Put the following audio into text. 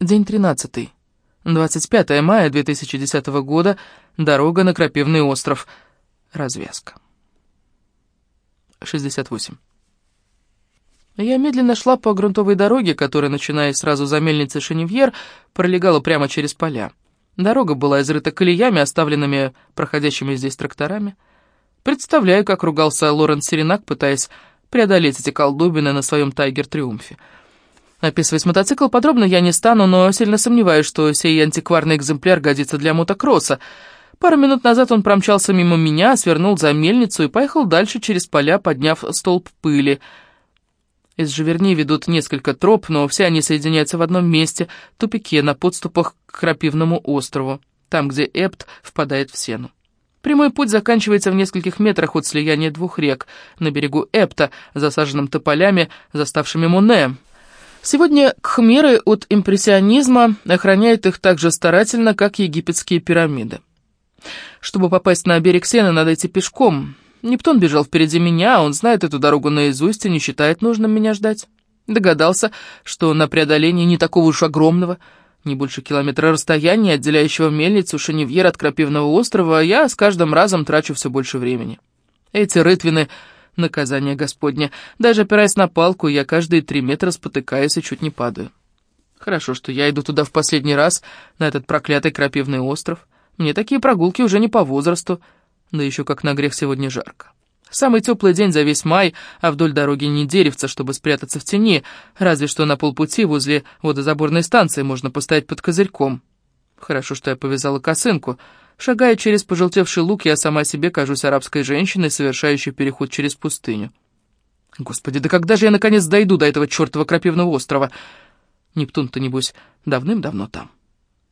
День 13. 25 мая 2010 года. Дорога на Крапивный остров. Развязка. 68. Я медленно шла по грунтовой дороге, которая, начиная сразу за мельницей Шеневьер, пролегала прямо через поля. Дорога была изрыта колеями, оставленными проходящими здесь тракторами. Представляю, как ругался Лорен Серенак, пытаясь преодолеть эти колдобины на своем Тайгер-триумфе. Описывать мотоцикл подробно я не стану, но сильно сомневаюсь, что сей антикварный экземпляр годится для мотокросса. Пару минут назад он промчался мимо меня, свернул за мельницу и поехал дальше через поля, подняв столб пыли. Из Живерни ведут несколько троп, но все они соединяются в одном месте, тупике, на подступах к Крапивному острову, там, где Эпт впадает в сену. Прямой путь заканчивается в нескольких метрах от слияния двух рек, на берегу Эпта, засаженном тополями, заставшими Моне, Сегодня кхмеры от импрессионизма охраняют их так же старательно, как египетские пирамиды. Чтобы попасть на берег Сена, надо идти пешком. Нептун бежал впереди меня, он знает эту дорогу наизусть и не считает нужным меня ждать. Догадался, что на преодолении не такого уж огромного, не больше километра расстояния, отделяющего мельницу Шеневьер от Крапивного острова, я с каждым разом трачу все больше времени. Эти рытвины наказание Господне. Даже опираясь на палку, я каждые три метра спотыкаюсь и чуть не падаю. Хорошо, что я иду туда в последний раз, на этот проклятый крапивный остров. Мне такие прогулки уже не по возрасту, да еще как на грех сегодня жарко. Самый теплый день за весь май, а вдоль дороги не деревца, чтобы спрятаться в тени, разве что на полпути возле водозаборной станции можно постоять под козырьком. Хорошо, что я повязала косынку — Шагая через пожелтевший луг, я сама себе кажусь арабской женщиной, совершающей переход через пустыню. Господи, да когда же я наконец дойду до этого чертова крапивного острова? Нептун-то, небось, давным-давно там.